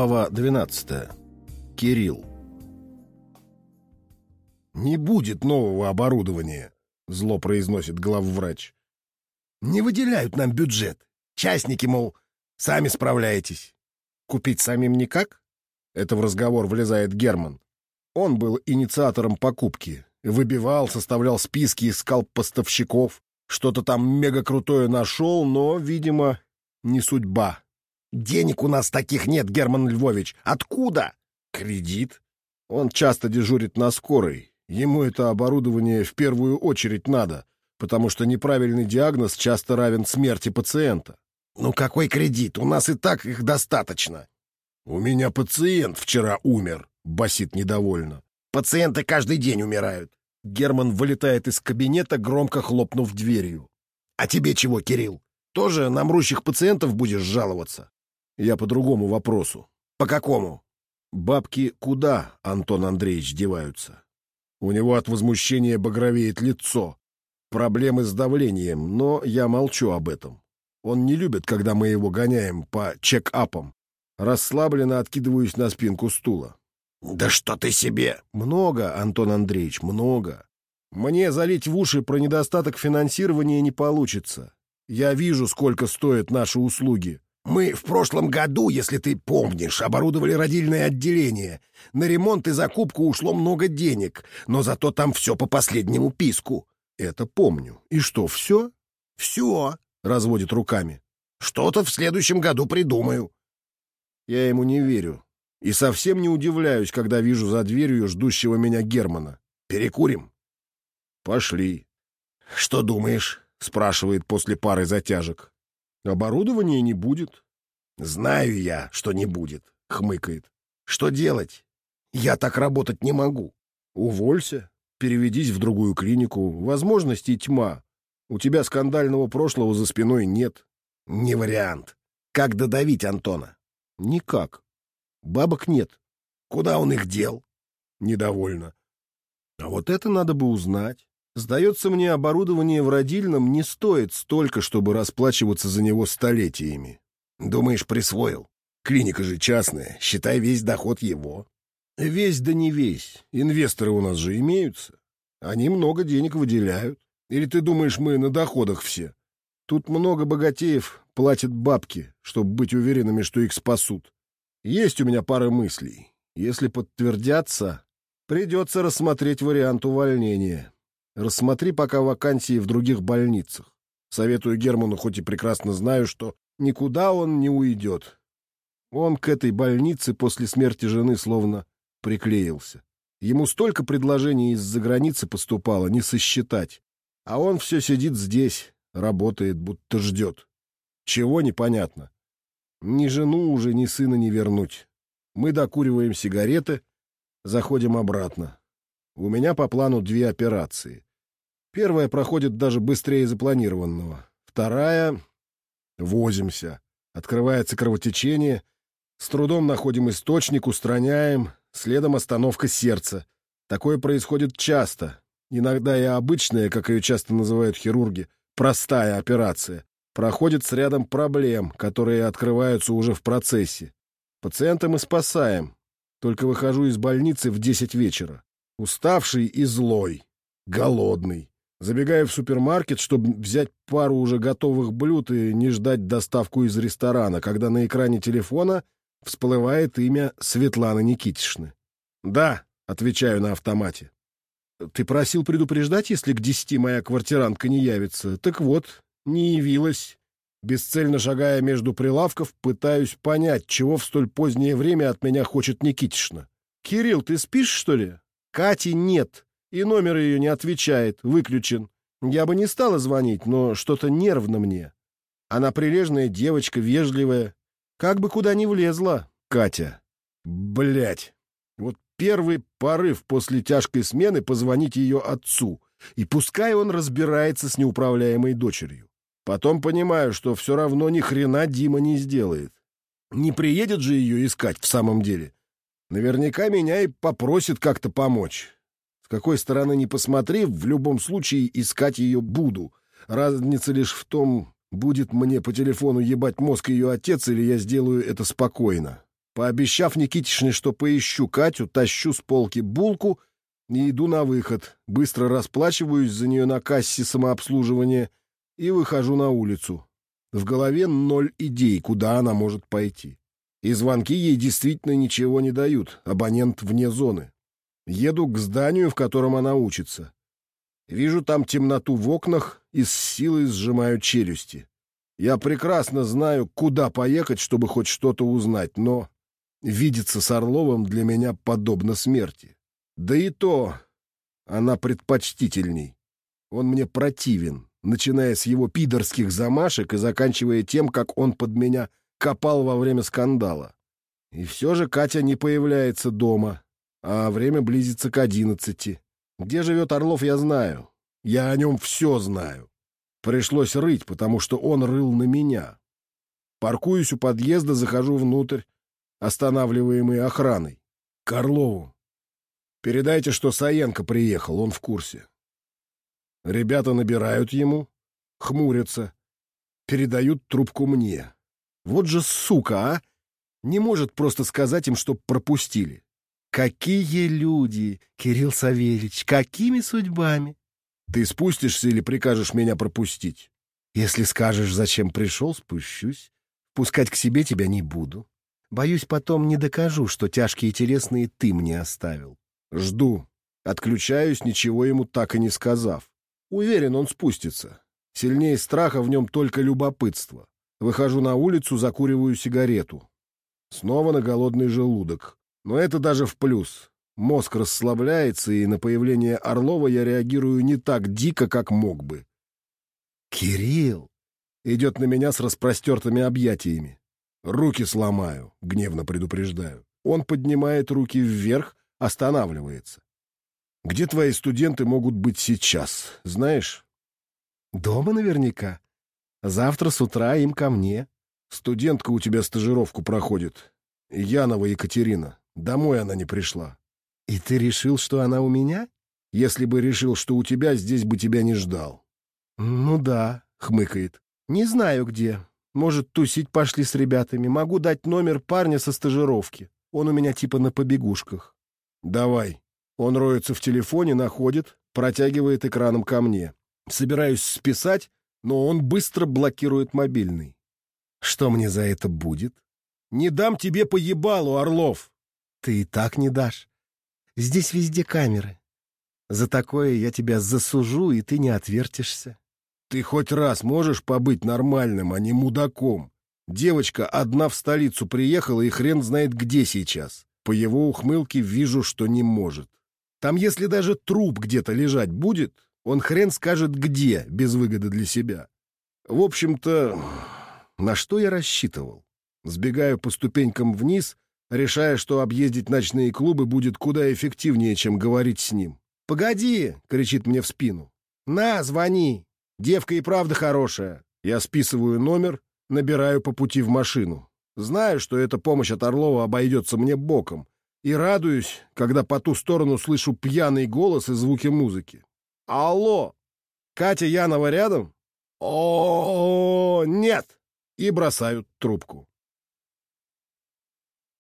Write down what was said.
Глава 12. Кирилл. «Не будет нового оборудования», — зло произносит главврач. «Не выделяют нам бюджет. Частники, мол, сами справляетесь». «Купить самим никак?» Это в разговор влезает Герман. Он был инициатором покупки. Выбивал, составлял списки, искал поставщиков. Что-то там мега крутое нашел, но, видимо, не судьба. «Денег у нас таких нет, Герман Львович. Откуда?» «Кредит. Он часто дежурит на скорой. Ему это оборудование в первую очередь надо, потому что неправильный диагноз часто равен смерти пациента». «Ну какой кредит? У нас и так их достаточно». «У меня пациент вчера умер», — басит недовольно. «Пациенты каждый день умирают». Герман вылетает из кабинета, громко хлопнув дверью. «А тебе чего, Кирилл? Тоже на мрущих пациентов будешь жаловаться?» Я по другому вопросу. По какому? Бабки куда, Антон Андреевич, деваются? У него от возмущения багровеет лицо. Проблемы с давлением, но я молчу об этом. Он не любит, когда мы его гоняем по чек-апам. Расслабленно откидываюсь на спинку стула. «Да что ты себе!» «Много, Антон Андреевич, много. Мне залить в уши про недостаток финансирования не получится. Я вижу, сколько стоят наши услуги. Мы в прошлом году, если ты помнишь, оборудовали родильное отделение. На ремонт и закупку ушло много денег, но зато там все по последнему писку. Это помню. И что, все? Все, разводит руками. Что-то в следующем году придумаю. Я ему не верю. И совсем не удивляюсь, когда вижу за дверью ждущего меня Германа. Перекурим? Пошли. Что думаешь? Спрашивает после пары затяжек. Оборудования не будет. Знаю я, что не будет, хмыкает. Что делать? Я так работать не могу. Уволься, переведись в другую клинику. Возможностей тьма. У тебя скандального прошлого за спиной нет. Не вариант. Как додавить Антона? Никак. Бабок нет. Куда он их дел? Недовольно. А вот это надо бы узнать. Сдается мне, оборудование в родильном не стоит столько, чтобы расплачиваться за него столетиями. Думаешь, присвоил? Клиника же частная, считай весь доход его. Весь да не весь. Инвесторы у нас же имеются. Они много денег выделяют. Или ты думаешь, мы на доходах все? Тут много богатеев платят бабки, чтобы быть уверенными, что их спасут. Есть у меня пара мыслей. Если подтвердятся, придется рассмотреть вариант увольнения. Рассмотри пока вакансии в других больницах. Советую Герману, хоть и прекрасно знаю, что никуда он не уйдет. Он к этой больнице после смерти жены словно приклеился. Ему столько предложений из-за границы поступало, не сосчитать. А он все сидит здесь, работает, будто ждет. Чего непонятно. Ни жену уже, ни сына не вернуть. Мы докуриваем сигареты, заходим обратно. У меня по плану две операции. Первая проходит даже быстрее запланированного. Вторая — возимся. Открывается кровотечение. С трудом находим источник, устраняем. Следом остановка сердца. Такое происходит часто. Иногда и обычная, как ее часто называют хирурги, простая операция. Проходит с рядом проблем, которые открываются уже в процессе. Пациента мы спасаем. Только выхожу из больницы в 10 вечера. Уставший и злой. Голодный. Забегаю в супермаркет, чтобы взять пару уже готовых блюд и не ждать доставку из ресторана, когда на экране телефона всплывает имя Светланы Никитишны. «Да», — отвечаю на автомате. «Ты просил предупреждать, если к десяти моя квартирантка не явится. Так вот, не явилась». Бесцельно шагая между прилавков, пытаюсь понять, чего в столь позднее время от меня хочет Никитишна. «Кирилл, ты спишь, что ли?» «Кати нет», и номер ее не отвечает, выключен. Я бы не стала звонить, но что-то нервно мне. Она прилежная девочка, вежливая. Как бы куда ни влезла, Катя. Блять. Вот первый порыв после тяжкой смены позвонить ее отцу. И пускай он разбирается с неуправляемой дочерью. Потом понимаю, что все равно ни хрена Дима не сделает. Не приедет же ее искать в самом деле. Наверняка меня и попросит как-то помочь какой стороны не посмотри, в любом случае искать ее буду. Разница лишь в том, будет мне по телефону ебать мозг ее отец, или я сделаю это спокойно. Пообещав Никитишне, что поищу Катю, тащу с полки булку и иду на выход. Быстро расплачиваюсь за нее на кассе самообслуживания и выхожу на улицу. В голове ноль идей, куда она может пойти. И звонки ей действительно ничего не дают, абонент вне зоны. Еду к зданию, в котором она учится. Вижу там темноту в окнах и с силой сжимаю челюсти. Я прекрасно знаю, куда поехать, чтобы хоть что-то узнать, но видеться с Орловым для меня подобно смерти. Да и то она предпочтительней. Он мне противен, начиная с его пидорских замашек и заканчивая тем, как он под меня копал во время скандала. И все же Катя не появляется дома, а время близится к одиннадцати. Где живет Орлов, я знаю. Я о нем все знаю. Пришлось рыть, потому что он рыл на меня. Паркуюсь у подъезда, захожу внутрь, останавливаемый охраной. К Орлову. Передайте, что Саенко приехал, он в курсе. Ребята набирают ему, хмурятся, передают трубку мне. Вот же сука, а! Не может просто сказать им, что пропустили. Какие люди, Кирилл Савельевич, какими судьбами? Ты спустишься или прикажешь меня пропустить? Если скажешь, зачем пришел, спущусь. Пускать к себе тебя не буду. Боюсь, потом не докажу, что тяжкие телесные ты мне оставил. Жду. Отключаюсь, ничего ему так и не сказав. Уверен, он спустится. Сильнее страха в нем только любопытство. Выхожу на улицу, закуриваю сигарету. Снова на голодный желудок. Но это даже в плюс. Мозг расслабляется, и на появление Орлова я реагирую не так дико, как мог бы. «Кирилл!» Идет на меня с распростертыми объятиями. «Руки сломаю», — гневно предупреждаю. Он поднимает руки вверх, останавливается. «Где твои студенты могут быть сейчас, знаешь?» «Дома наверняка. Завтра с утра им ко мне». «Студентка у тебя стажировку проходит. Янова Екатерина. Домой она не пришла». «И ты решил, что она у меня?» «Если бы решил, что у тебя, здесь бы тебя не ждал». «Ну да», — хмыкает. «Не знаю где. Может, тусить пошли с ребятами. Могу дать номер парня со стажировки. Он у меня типа на побегушках». «Давай». Он роется в телефоне, находит, протягивает экраном ко мне. Собираюсь списать, но он быстро блокирует мобильный. Что мне за это будет? Не дам тебе поебалу, Орлов. Ты и так не дашь. Здесь везде камеры. За такое я тебя засужу, и ты не отвертишься. Ты хоть раз можешь побыть нормальным, а не мудаком? Девочка одна в столицу приехала и хрен знает где сейчас. По его ухмылке вижу, что не может. Там если даже труп где-то лежать будет, он хрен скажет где, без выгоды для себя. В общем-то, на что я рассчитывал? Сбегаю по ступенькам вниз, решая, что объездить ночные клубы будет куда эффективнее, чем говорить с ним. «Погоди!» — кричит мне в спину. «На, звони! Девка и правда хорошая!» Я списываю номер, набираю по пути в машину. Знаю, что эта помощь от Орлова обойдется мне боком, и радуюсь, когда по ту сторону слышу пьяный голос и звуки музыки. «Алло! Катя Янова рядом?» «О, нет!» И бросают трубку.